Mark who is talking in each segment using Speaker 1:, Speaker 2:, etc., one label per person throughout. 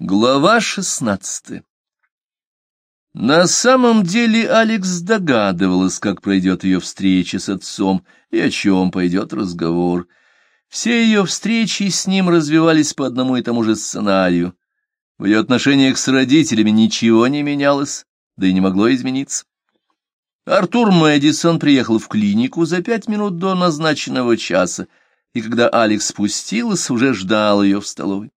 Speaker 1: Глава шестнадцатая На самом деле Алекс догадывалась, как пройдет ее встреча с отцом и о чем пойдет разговор. Все ее встречи с ним развивались по одному и тому же сценарию. В ее отношениях с родителями ничего не менялось, да и не могло измениться. Артур Мэдисон приехал в клинику за пять минут до назначенного часа, и когда Алекс спустилась, уже ждал ее в столовой.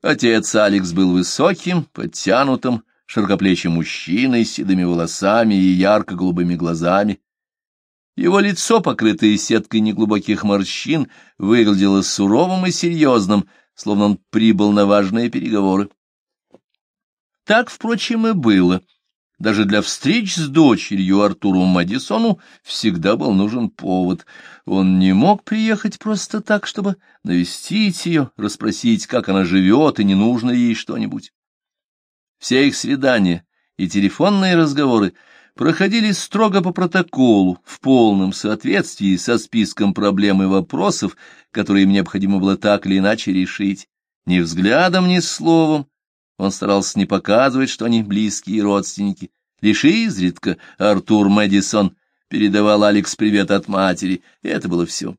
Speaker 1: Отец Алекс был высоким, подтянутым, широкоплечим мужчиной с седыми волосами и ярко-голубыми глазами. Его лицо, покрытое сеткой неглубоких морщин, выглядело суровым и серьезным, словно он прибыл на важные переговоры. Так, впрочем, и было. Даже для встреч с дочерью Артуру Мадисону всегда был нужен повод. Он не мог приехать просто так, чтобы навестить ее, расспросить, как она живет, и не нужно ей что-нибудь. Все их свидания и телефонные разговоры проходили строго по протоколу, в полном соответствии со списком проблем и вопросов, которые им необходимо было так или иначе решить. Ни взглядом, ни словом он старался не показывать, что они близкие родственники. Лишь изредка Артур Мэдисон передавал Алекс привет от матери, и это было все.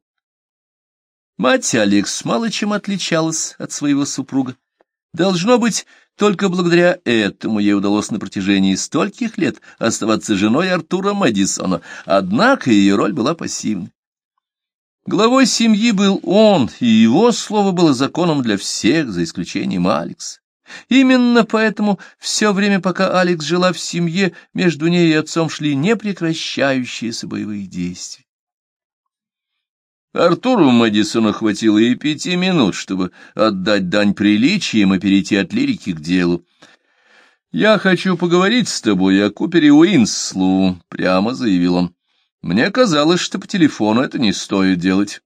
Speaker 1: Мать Алекс мало чем отличалась от своего супруга. Должно быть, только благодаря этому ей удалось на протяжении стольких лет оставаться женой Артура Мэдисона, однако ее роль была пассивной. Главой семьи был он, и его слово было законом для всех, за исключением Алекс. Именно поэтому все время, пока Алекс жила в семье, между ней и отцом шли непрекращающиеся боевые действия. Артуру Мэдисону хватило и пяти минут, чтобы отдать дань приличиям и перейти от лирики к делу. «Я хочу поговорить с тобой о Купере Уинслу», — прямо заявил он. «Мне казалось, что по телефону это не стоит делать».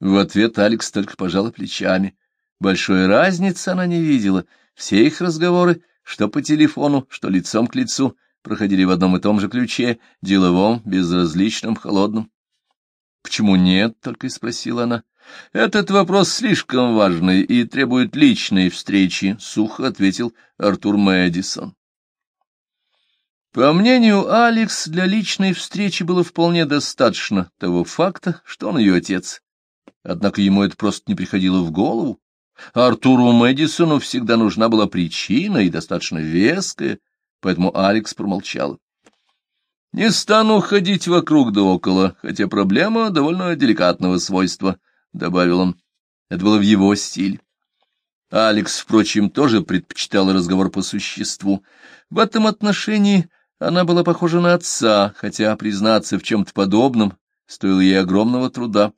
Speaker 1: В ответ Алекс только пожала плечами. Большой разницы она не видела. Все их разговоры, что по телефону, что лицом к лицу, проходили в одном и том же ключе, деловом, безразличном, холодном. — Почему нет? — только и спросила она. — Этот вопрос слишком важный и требует личной встречи, — сухо ответил Артур Мэдисон. По мнению Алекс, для личной встречи было вполне достаточно того факта, что он ее отец. Однако ему это просто не приходило в голову. Артуру Мэдисону всегда нужна была причина и достаточно веская, поэтому Алекс промолчал. «Не стану ходить вокруг да около, хотя проблема довольно деликатного свойства», — добавил он. Это было в его стиле. Алекс, впрочем, тоже предпочитал разговор по существу. В этом отношении она была похожа на отца, хотя признаться в чем-то подобном стоило ей огромного труда.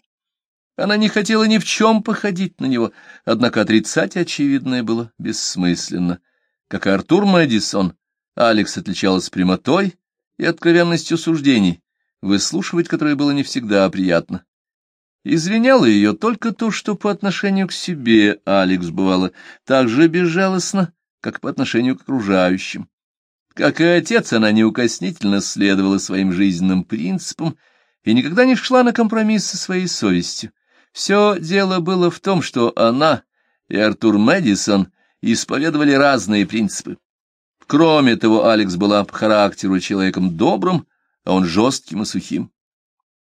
Speaker 1: Она не хотела ни в чем походить на него, однако отрицать очевидное было бессмысленно. Как и Артур Мэдисон, Алекс отличалась прямотой и откровенностью суждений, выслушивать которые было не всегда приятно. Извиняло ее только то, что по отношению к себе Алекс бывала так же безжалостно, как по отношению к окружающим. Как и отец, она неукоснительно следовала своим жизненным принципам и никогда не шла на компромисс со своей совестью. Все дело было в том, что она и Артур Мэдисон исповедовали разные принципы. Кроме того, Алекс была по характеру человеком добрым, а он жестким и сухим.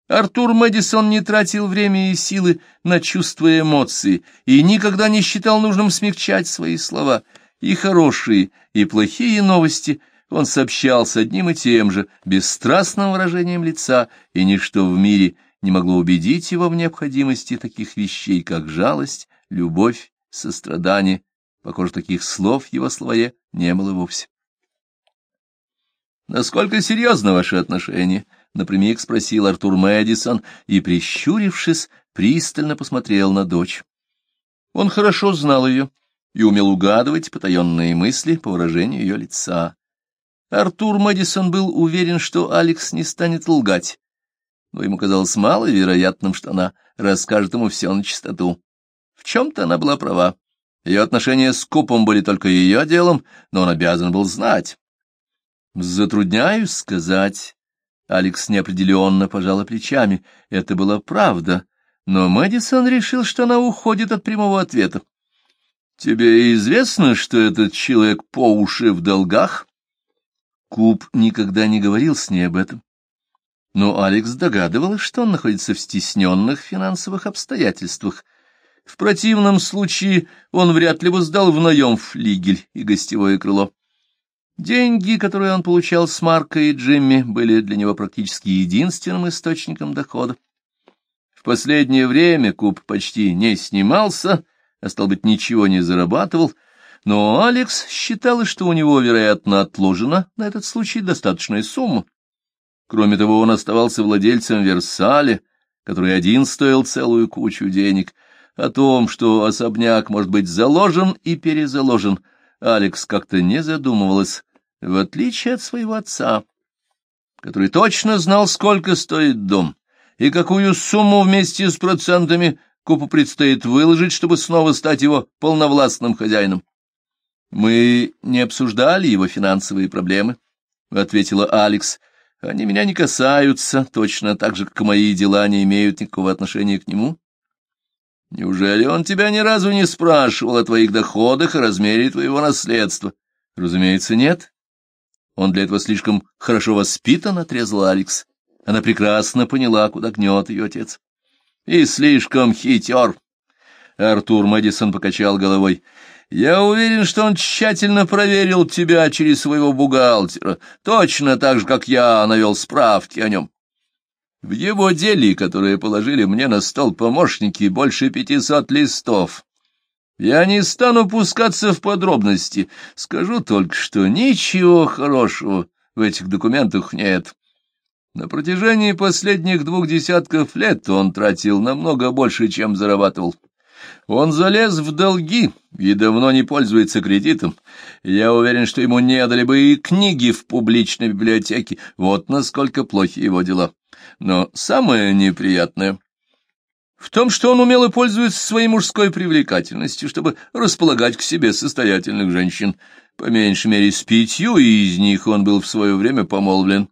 Speaker 1: Артур Мэдисон не тратил время и силы на чувства и эмоции и никогда не считал нужным смягчать свои слова. И хорошие, и плохие новости он сообщал с одним и тем же, бесстрастным выражением лица, и ничто в мире не могло убедить его в необходимости таких вещей, как жалость, любовь, сострадание. Похоже, таких слов в его словаре не было вовсе. «Насколько серьезно ваши отношения?» — напрямик спросил Артур Мэдисон и, прищурившись, пристально посмотрел на дочь. Он хорошо знал ее и умел угадывать потаенные мысли по выражению ее лица. Артур Мэдисон был уверен, что Алекс не станет лгать, но ему казалось маловероятным, что она расскажет ему все на чистоту. В чем-то она была права. Ее отношения с Купом были только ее делом, но он обязан был знать. «Затрудняюсь сказать». Алекс неопределенно пожала плечами. Это была правда, но Мэдисон решил, что она уходит от прямого ответа. Тебе известно, что этот человек по уши в долгах? Куб никогда не говорил с ней об этом. Но Алекс догадывалась, что он находится в стесненных финансовых обстоятельствах. В противном случае он вряд ли бы сдал в наем флигель и гостевое крыло. Деньги, которые он получал с Маркой и Джимми, были для него практически единственным источником дохода. В последнее время Куб почти не снимался, а, стал быть, ничего не зарабатывал, но Алекс считал, что у него, вероятно, отложена на этот случай достаточная сумма. Кроме того, он оставался владельцем Версаля, который один стоил целую кучу денег. О том, что особняк может быть заложен и перезаложен, Алекс как-то не задумывалась, в отличие от своего отца, который точно знал, сколько стоит дом и какую сумму вместе с процентами Купу предстоит выложить, чтобы снова стать его полновластным хозяином. «Мы не обсуждали его финансовые проблемы», — ответила Алекс, — они меня не касаются, точно так же, как мои дела не имеют никакого отношения к нему. Неужели он тебя ни разу не спрашивал о твоих доходах и размере твоего наследства? Разумеется, нет. Он для этого слишком хорошо воспитан, — отрезал Алекс. Она прекрасно поняла, куда гнет ее отец. И слишком хитер. Артур Мэдисон покачал головой. Я уверен, что он тщательно проверил тебя через своего бухгалтера, точно так же, как я навел справки о нем. В его деле, которое положили мне на стол помощники, больше пятисот листов. Я не стану пускаться в подробности, скажу только, что ничего хорошего в этих документах нет. На протяжении последних двух десятков лет он тратил намного больше, чем зарабатывал. Он залез в долги и давно не пользуется кредитом. Я уверен, что ему не дали бы и книги в публичной библиотеке. Вот насколько плохи его дела. Но самое неприятное в том, что он умело пользуется своей мужской привлекательностью, чтобы располагать к себе состоятельных женщин. По меньшей мере, с пятью из них он был в свое время помолвлен.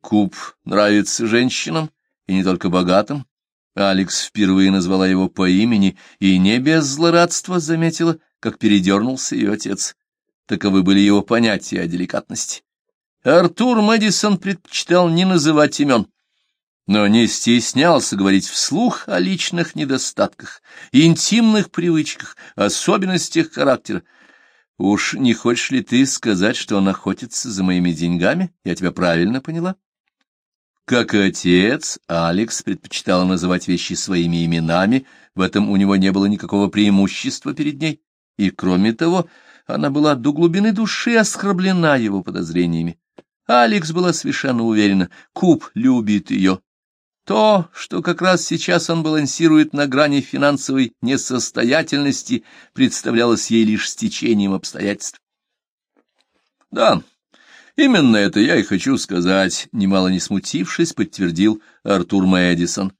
Speaker 1: Куб нравится женщинам, и не только богатым. Алекс впервые назвала его по имени и не без злорадства заметила, как передернулся ее отец. Таковы были его понятия о деликатности. Артур Мэдисон предпочитал не называть имен, но не стеснялся говорить вслух о личных недостатках, интимных привычках, особенностях характера. «Уж не хочешь ли ты сказать, что он охотится за моими деньгами? Я тебя правильно поняла?» Как и отец, Алекс предпочитал называть вещи своими именами, в этом у него не было никакого преимущества перед ней, и, кроме того, она была до глубины души оскорблена его подозрениями. Алекс была совершенно уверена, Куб любит ее. То, что как раз сейчас он балансирует на грани финансовой несостоятельности, представлялось ей лишь стечением обстоятельств. Да, Именно это я и хочу сказать, немало не смутившись, подтвердил Артур Мэдисон.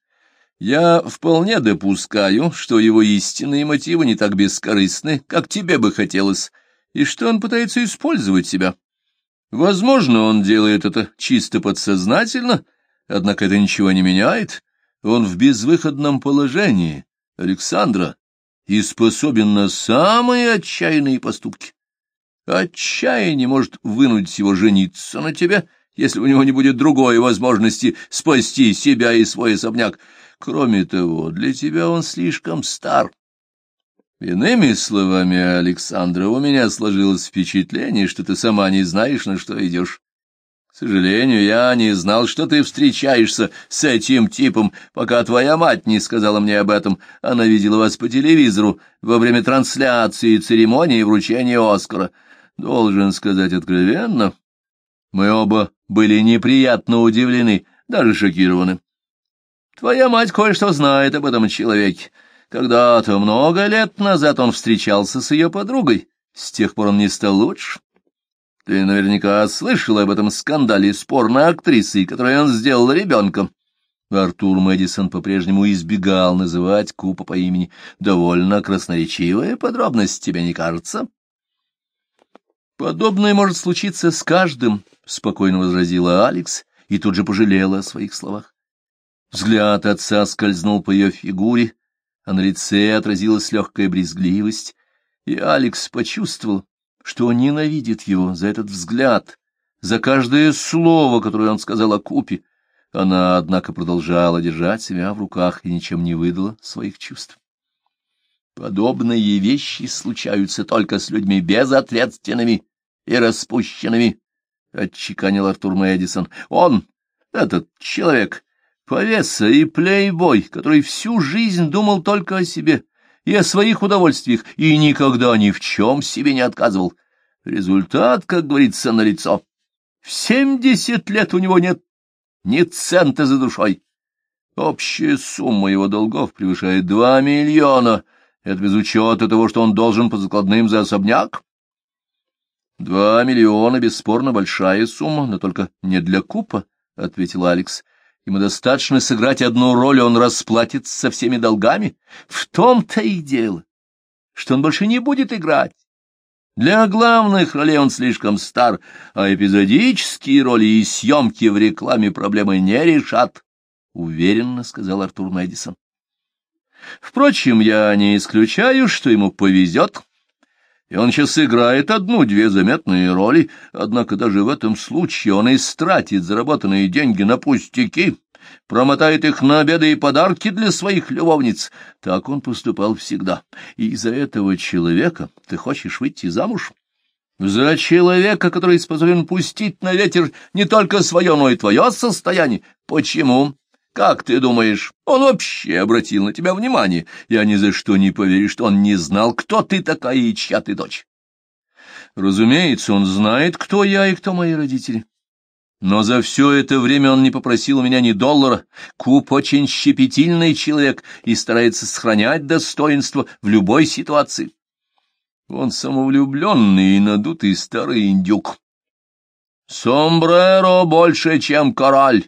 Speaker 1: Я вполне допускаю, что его истинные мотивы не так бескорыстны, как тебе бы хотелось, и что он пытается использовать себя. Возможно, он делает это чисто подсознательно, однако это ничего не меняет. Он в безвыходном положении, Александра, и способен на самые отчаянные поступки. Отчаяние может вынудить его жениться на тебе, если у него не будет другой возможности спасти себя и свой особняк. Кроме того, для тебя он слишком стар. Иными словами, Александра, у меня сложилось впечатление, что ты сама не знаешь, на что идешь. К сожалению, я не знал, что ты встречаешься с этим типом, пока твоя мать не сказала мне об этом. Она видела вас по телевизору во время трансляции церемонии вручения Оскара. Должен сказать откровенно, мы оба были неприятно удивлены, даже шокированы. Твоя мать кое-что знает об этом человеке. Когда-то, много лет назад, он встречался с ее подругой. С тех пор он не стал лучше. Ты наверняка слышал об этом скандале с порной актрисой, которую он сделал ребенком. Артур Мэдисон по-прежнему избегал называть Купа по имени. Довольно красноречивая подробность, тебе не кажется? Подобное может случиться с каждым, — спокойно возразила Алекс и тут же пожалела о своих словах. Взгляд отца скользнул по ее фигуре, а на лице отразилась легкая брезгливость. И Алекс почувствовал, что ненавидит его за этот взгляд, за каждое слово, которое он сказал о купе. Она, однако, продолжала держать себя в руках и ничем не выдала своих чувств. Подобные вещи случаются только с людьми безответственными и распущенными, — отчеканил Артур Мэдисон. Он, этот человек, повеса и плейбой, который всю жизнь думал только о себе и о своих удовольствиях, и никогда ни в чем себе не отказывал. Результат, как говорится, налицо. В семьдесят лет у него нет ни цента за душой. Общая сумма его долгов превышает два миллиона. Это без учета того, что он должен по закладным за особняк. Два миллиона, бесспорно, большая сумма, но только не для купа, — ответил Алекс. Ему достаточно сыграть одну роль, он расплатится со всеми долгами. В том-то и дело, что он больше не будет играть. Для главных ролей он слишком стар, а эпизодические роли и съемки в рекламе проблемы не решат, — уверенно сказал Артур Мэдисон. Впрочем, я не исключаю, что ему повезет, и он сейчас играет одну-две заметные роли, однако даже в этом случае он истратит заработанные деньги на пустяки, промотает их на обеды и подарки для своих любовниц. Так он поступал всегда. И из-за этого человека ты хочешь выйти замуж? За человека, который способен пустить на ветер не только свое, но и твое состояние. Почему? Как ты думаешь, он вообще обратил на тебя внимание? Я ни за что не поверю, что он не знал, кто ты такая и чья ты дочь. Разумеется, он знает, кто я и кто мои родители. Но за все это время он не попросил у меня ни доллара. Куп очень щепетильный человек и старается сохранять достоинство в любой ситуации. Он самовлюбленный и надутый старый индюк. Сомбреро больше, чем кораль,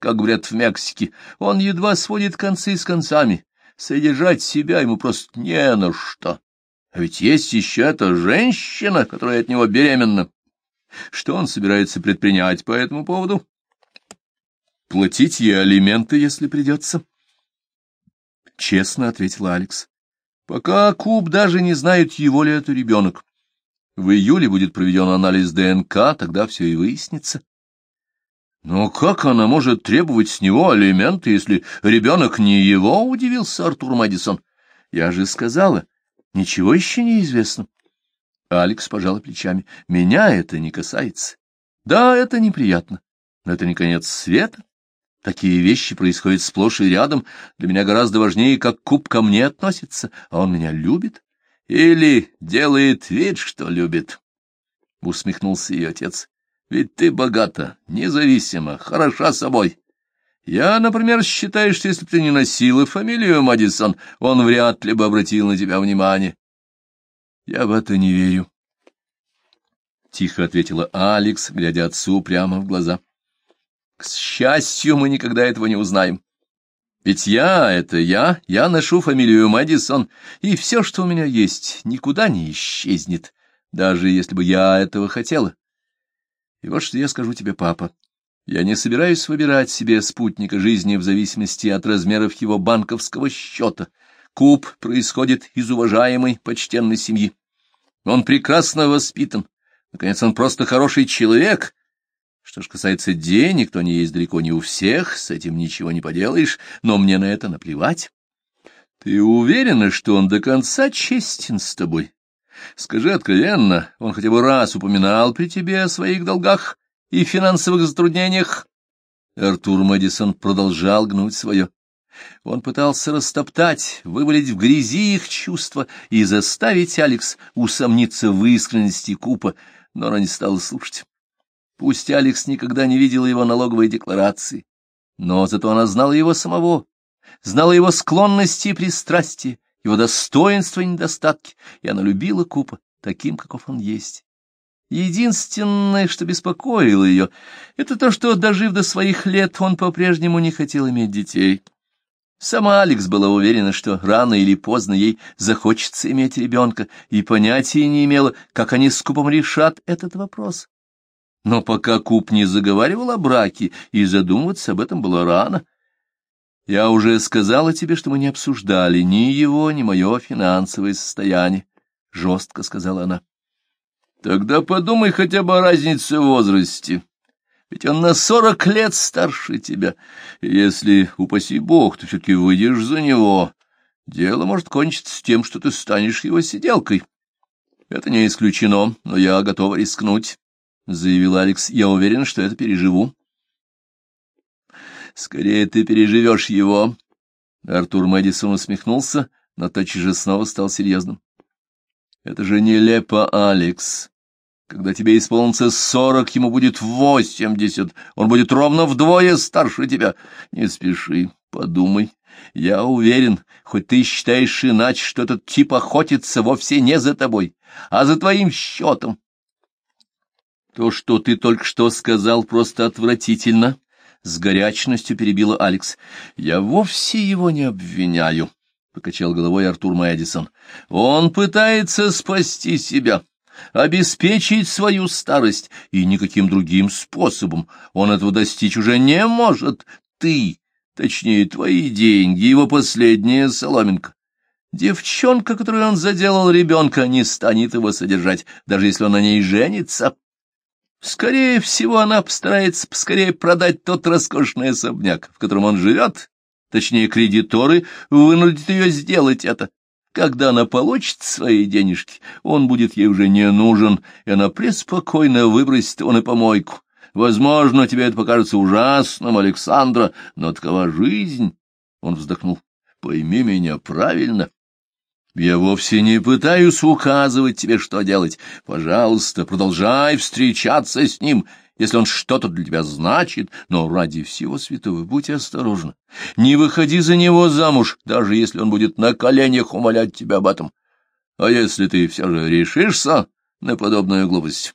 Speaker 1: как говорят в Мексике. Он едва сводит концы с концами. Содержать себя ему просто не на что. А ведь есть еще эта женщина, которая от него беременна. Что он собирается предпринять по этому поводу? Платить ей алименты, если придется. Честно ответила Алекс. Пока Куб даже не знает, его ли это ребенок. В июле будет проведен анализ ДНК, тогда все и выяснится. Но как она может требовать с него алименты, если ребенок не его, удивился Артур Мэдисон. Я же сказала, ничего еще не известно. Алекс пожал плечами. Меня это не касается. Да, это неприятно, но это не конец света. Такие вещи происходят сплошь и рядом. Для меня гораздо важнее, как куб ко мне относится, а он меня любит. Или делает вид, что любит. Усмехнулся ее отец. Ведь ты богата, независима, хороша собой. Я, например, считаю, что если бы ты не носила фамилию Мадисон, он вряд ли бы обратил на тебя внимание. Я в это не верю. Тихо ответила Алекс, глядя отцу прямо в глаза. К счастью, мы никогда этого не узнаем. Ведь я — это я, я ношу фамилию Мэдисон, и все, что у меня есть, никуда не исчезнет, даже если бы я этого хотела. И вот что я скажу тебе, папа. Я не собираюсь выбирать себе спутника жизни в зависимости от размеров его банковского счета. Куб происходит из уважаемой, почтенной семьи. Он прекрасно воспитан. Наконец, он просто хороший человек. Что ж касается денег, то они есть далеко не у всех, с этим ничего не поделаешь, но мне на это наплевать. Ты уверена, что он до конца честен с тобой? Скажи откровенно, он хотя бы раз упоминал при тебе о своих долгах и финансовых затруднениях? Артур Мэдисон продолжал гнуть свое. Он пытался растоптать, вывалить в грязи их чувства и заставить Алекс усомниться в искренности Купа, но она не стала слушать. Пусть Алекс никогда не видела его налоговой декларации, но зато она знала его самого, знала его склонности и пристрастия, его достоинства и недостатки, и она любила Купа таким, каков он есть. Единственное, что беспокоило ее, это то, что, дожив до своих лет, он по-прежнему не хотел иметь детей. Сама Алекс была уверена, что рано или поздно ей захочется иметь ребенка, и понятия не имела, как они с Купом решат этот вопрос. Но пока Куп не заговаривал о браке, и задумываться об этом было рано. Я уже сказала тебе, что мы не обсуждали ни его, ни мое финансовое состояние. — жестко сказала она. — Тогда подумай хотя бы о разнице в возрасте. Ведь он на сорок лет старше тебя. Если, упаси бог, ты все-таки выйдешь за него, дело может кончиться тем, что ты станешь его сиделкой. Это не исключено, но я готова рискнуть, — заявил Алекс. Я уверен, что это переживу. Скорее ты переживешь его. Артур Мэдисон усмехнулся, но тотчас же снова стал серьезным. Это же нелепо, Алекс. Когда тебе исполнится сорок, ему будет восемьдесят. Он будет ровно вдвое старше тебя. Не спеши, подумай. Я уверен, хоть ты считаешь иначе, что этот тип охотится вовсе не за тобой, а за твоим счетом. То, что ты только что сказал, просто отвратительно. С горячностью перебила Алекс. Я вовсе его не обвиняю, — покачал головой Артур Мэдисон. Он пытается спасти себя обеспечить свою старость, и никаким другим способом он этого достичь уже не может. Ты, точнее, твои деньги, его последняя соломинка. Девчонка, которую он заделал ребенка, не станет его содержать, даже если он на ней женится. Скорее всего, она постарается поскорее продать тот роскошный особняк, в котором он живет, точнее, кредиторы вынудят ее сделать это. Когда она получит свои денежки, он будет ей уже не нужен, и она преспокойно выбросит его на помойку. Возможно, тебе это покажется ужасным, Александра, но такова жизнь. Он вздохнул. Пойми меня правильно. Я вовсе не пытаюсь указывать тебе, что делать. Пожалуйста, продолжай встречаться с ним если он что-то для тебя значит, но ради всего святого будь осторожна. Не выходи за него замуж, даже если он будет на коленях умолять тебя об этом. А если ты все же решишься на подобную глупость,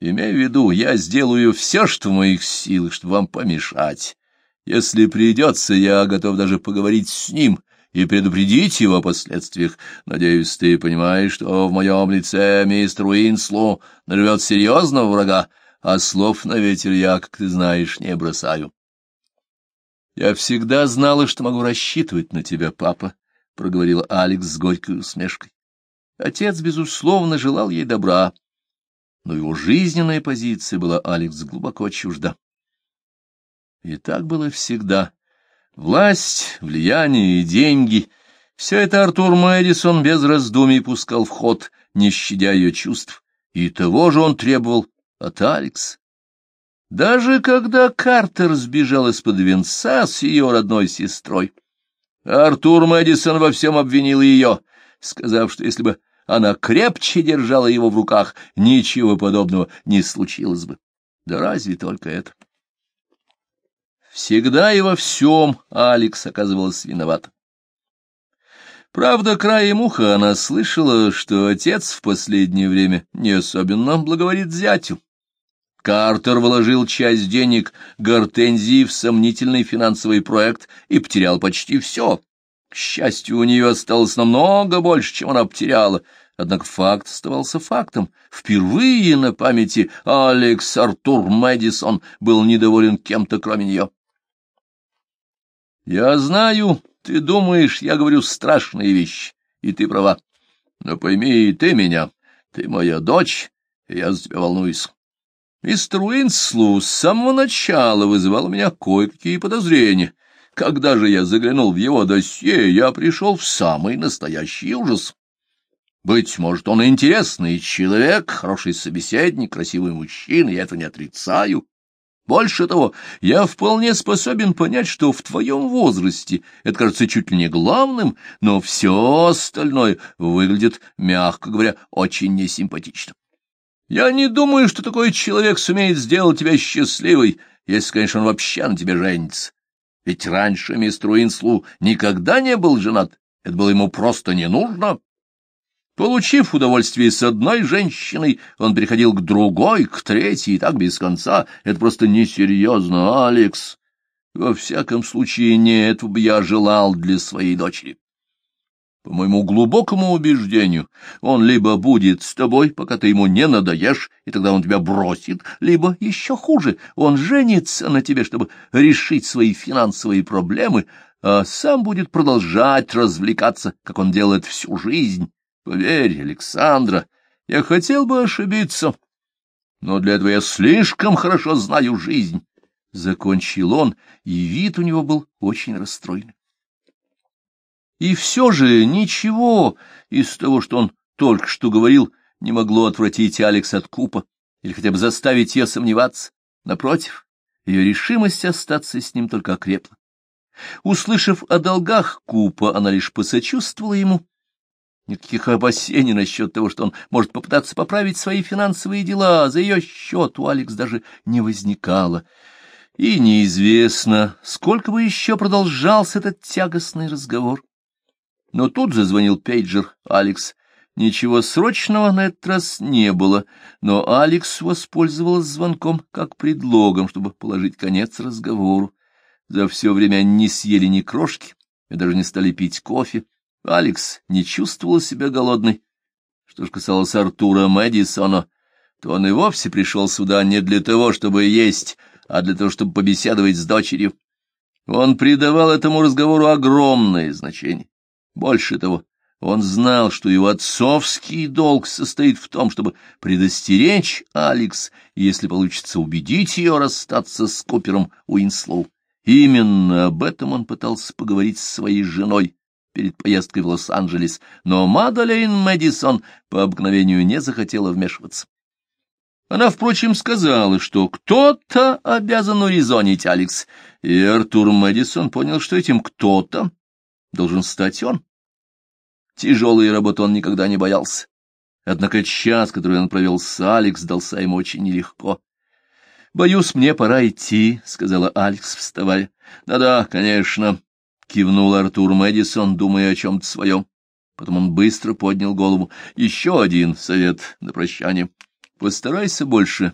Speaker 1: имей в виду, я сделаю все, что в моих силах, чтобы вам помешать. Если придется, я готов даже поговорить с ним и предупредить его о последствиях. Надеюсь, ты понимаешь, что в моем лице мистер Уинслу нарвет серьезного врага, а слов на ветер я, как ты знаешь, не бросаю. — Я всегда знала, что могу рассчитывать на тебя, папа, — проговорила Алекс с горькой усмешкой. Отец, безусловно, желал ей добра, но его жизненная позиция была Алекс глубоко чужда. И так было всегда. Власть, влияние и деньги — все это Артур Мэдисон без раздумий пускал в ход, не щадя ее чувств, и того же он требовал от Алекс. Даже когда Картер сбежал из-под венца с ее родной сестрой, Артур Мэдисон во всем обвинил ее, сказав, что если бы она крепче держала его в руках, ничего подобного не случилось бы. Да разве только это? Всегда и во всем Алекс оказывалась виновата. Правда, краем уха она слышала, что отец в последнее время не особенно благоволит зятю. Картер вложил часть денег Гортензии в сомнительный финансовый проект и потерял почти все. К счастью, у нее осталось намного больше, чем она потеряла. Однако факт оставался фактом. Впервые на памяти Алекс Артур Мэдисон был недоволен кем-то, кроме нее. «Я знаю, ты думаешь, я говорю страшные вещи, и ты права. Но пойми и ты меня, ты моя дочь, и я за тебя волнуюсь». Мистер Уинслу с самого начала вызывал у меня кое-какие подозрения. Когда же я заглянул в его досье, я пришел в самый настоящий ужас. Быть может, он интересный человек, хороший собеседник, красивый мужчина, я это не отрицаю. Больше того, я вполне способен понять, что в твоем возрасте это кажется чуть ли не главным, но все остальное выглядит, мягко говоря, очень несимпатично. Я не думаю, что такой человек сумеет сделать тебя счастливой, если, конечно, он вообще на тебе женится. Ведь раньше мистер Уинслу никогда не был женат, это было ему просто не нужно. Получив удовольствие с одной женщиной, он переходил к другой, к третьей, и так без конца. Это просто несерьезно, Алекс. Во всяком случае, не этого бы я желал для своей дочери. По моему глубокому убеждению, он либо будет с тобой, пока ты ему не надоешь, и тогда он тебя бросит, либо, еще хуже, он женится на тебе, чтобы решить свои финансовые проблемы, а сам будет продолжать развлекаться, как он делает всю жизнь, Поверь, Александра, я хотел бы ошибиться, но для этого я слишком хорошо знаю жизнь. Закончил он, и вид у него был очень расстроенный. И все же ничего из того, что он только что говорил, не могло отвратить Алекс от Купа или хотя бы заставить ее сомневаться. Напротив, ее решимость остаться с ним только окрепла. Услышав о долгах Купа, она лишь посочувствовала ему. Никаких опасений насчет того, что он может попытаться поправить свои финансовые дела за ее счет, у Алекс даже не возникало. И неизвестно, сколько бы еще продолжался этот тягостный разговор. Но тут зазвонил пейджер Алекс. Ничего срочного на этот раз не было, но Алекс воспользовалась звонком как предлогом, чтобы положить конец разговору. За все время они не съели ни крошки и даже не стали пить кофе. Алекс не чувствовала себя голодной. Что ж касалось Артура Мэдисона, то он и вовсе пришел сюда не для того, чтобы есть, а для того, чтобы побеседовать с дочерью. Он придавал этому разговору огромное значение. Больше того, он знал, что его отцовский долг состоит в том, чтобы предостеречь Алекс, если получится убедить ее расстаться с Купером Уинслоу. Именно об этом он пытался поговорить с своей женой перед поездкой в Лос-Анджелес, но Мадалейн Мэдисон по обыкновению не захотела вмешиваться. Она, впрочем, сказала, что кто-то обязан урезонить Алекс, и Артур Мэдисон понял, что этим кто-то должен стать он. Тяжелой работы он никогда не боялся. Однако час, который он провел с Алекс, дался ему очень нелегко. — Боюсь, мне пора идти, — сказала Алекс, вставая. «Да — Да-да, конечно, — кивнул Артур Мэдисон, думая о чем-то своем. Потом он быстро поднял голову. — Еще один совет на прощание. Постарайся больше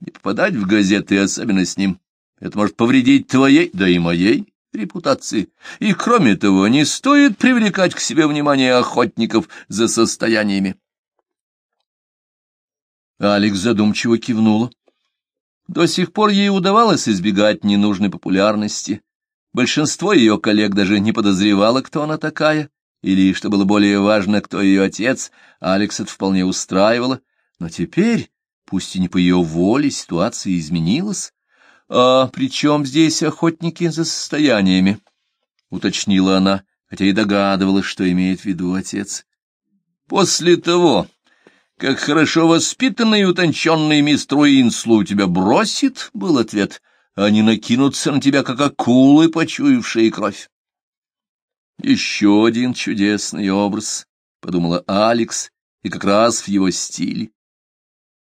Speaker 1: не попадать в газеты, особенно с ним. Это может повредить твоей, да и моей репутации. И, кроме того, не стоит привлекать к себе внимание охотников за состояниями. Алекс задумчиво кивнула. До сих пор ей удавалось избегать ненужной популярности. Большинство ее коллег даже не подозревало, кто она такая, или, что было более важно, кто ее отец, Алекс это вполне устраивало. Но теперь, пусть и не по ее воле, ситуация изменилась. «А при чем здесь охотники за состояниями?» — уточнила она, хотя и догадывалась, что имеет в виду отец. «После того, как хорошо воспитанный и утонченный мистер Уинслу тебя бросит, — был ответ, — они накинутся на тебя, как акулы, почуявшие кровь». «Еще один чудесный образ», — подумала Алекс, и как раз в его стиле.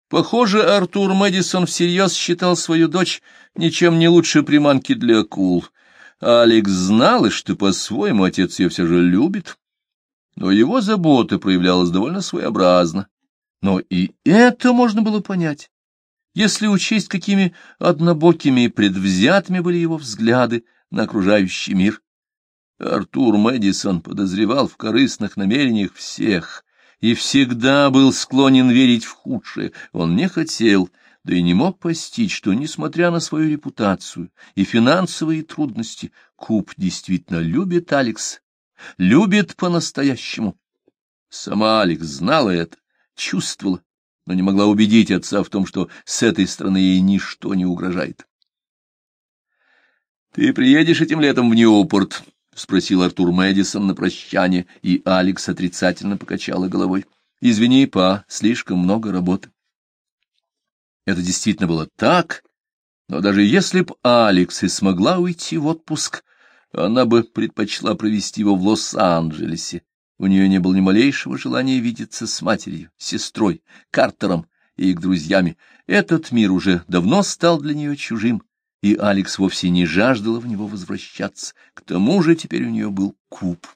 Speaker 1: Похоже, Артур Мэдисон всерьез считал свою дочь ничем не лучше приманки для акул. Алекс знал, что по-своему отец ее все же любит, но его забота проявлялась довольно своеобразно. Но и это можно было понять, если учесть, какими однобокими и предвзятыми были его взгляды на окружающий мир. Артур Мэдисон подозревал в корыстных намерениях всех и всегда был склонен верить в худшее. Он не хотел, да и не мог постичь, что, несмотря на свою репутацию и финансовые трудности, Куб действительно любит Алекс, любит по-настоящему. Сама Алекс знала это, чувствовала, но не могла убедить отца в том, что с этой стороны ей ничто не угрожает. — Ты приедешь этим летом в Ньюпорт? — спросил Артур Мэдисон на прощание, и Алекс отрицательно покачала головой. — Извини, па, слишком много работы. Это действительно было так, но даже если б Алекс и смогла уйти в отпуск, она бы предпочла провести его в Лос-Анджелесе. У нее не было ни малейшего желания видеться с матерью, сестрой, Картером и их друзьями. Этот мир уже давно стал для нее чужим, и Алекс вовсе не жаждала в него возвращаться. К тому же теперь у нее был куб.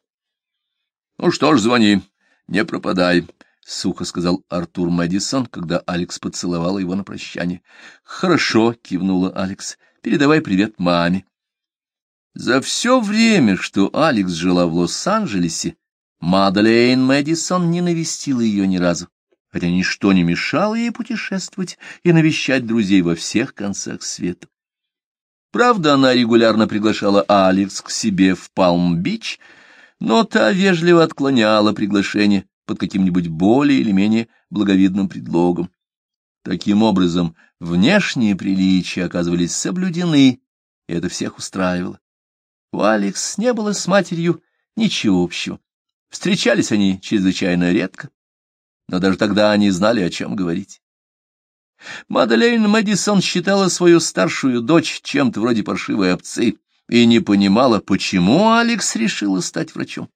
Speaker 1: — Ну что ж, звони, не пропадай, — сухо сказал Артур Мэдисон, когда Алекс поцеловала его на прощание. — Хорошо, — кивнула Алекс, — передавай привет маме. За все время, что Алекс жила в Лос-Анджелесе, Мадалейн Мэдисон не навестила ее ни разу, хотя ничто не мешало ей путешествовать и навещать друзей во всех концах света. Правда, она регулярно приглашала Алекс к себе в Палм-Бич, но та вежливо отклоняла приглашение, под каким-нибудь более или менее благовидным предлогом. Таким образом, внешние приличия оказывались соблюдены, и это всех устраивало. У Алекс не было с матерью ничего общего. Встречались они чрезвычайно редко, но даже тогда они знали, о чем говорить. Маделейн Мэдисон считала свою старшую дочь чем-то вроде паршивой овцы и не понимала, почему Алекс решила стать врачом.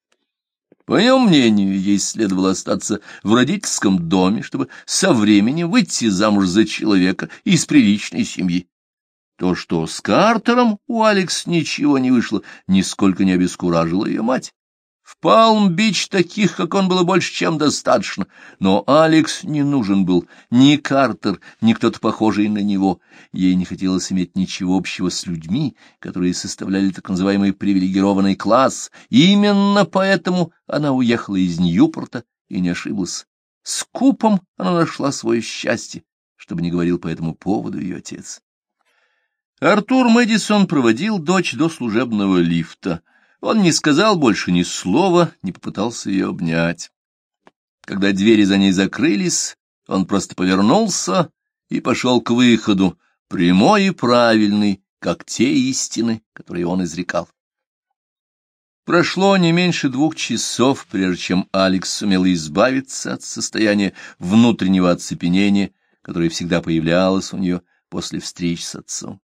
Speaker 1: По ее мнению, ей следовало остаться в родительском доме, чтобы со временем выйти замуж за человека из приличной семьи. То, что с Картером у Алекс ничего не вышло, нисколько не обескуражило ее мать. В Палм-Бич таких, как он, было больше, чем достаточно, но Алекс не нужен был ни Картер, ни кто-то похожий на него. Ей не хотелось иметь ничего общего с людьми, которые составляли так называемый привилегированный класс. Именно поэтому она уехала из Ньюпорта и не ошиблась. С Купом она нашла свое счастье, чтобы не говорил по этому поводу ее отец. Артур Мэдисон проводил дочь до служебного лифта — он не сказал больше ни слова, не попытался ее обнять. Когда двери за ней закрылись, он просто повернулся и пошел к выходу, прямой и правильный, как те истины, которые он изрекал. Прошло не меньше двух часов, прежде чем Алекс сумел избавиться от состояния внутреннего оцепенения, которое всегда появлялось у нее после встреч с отцом.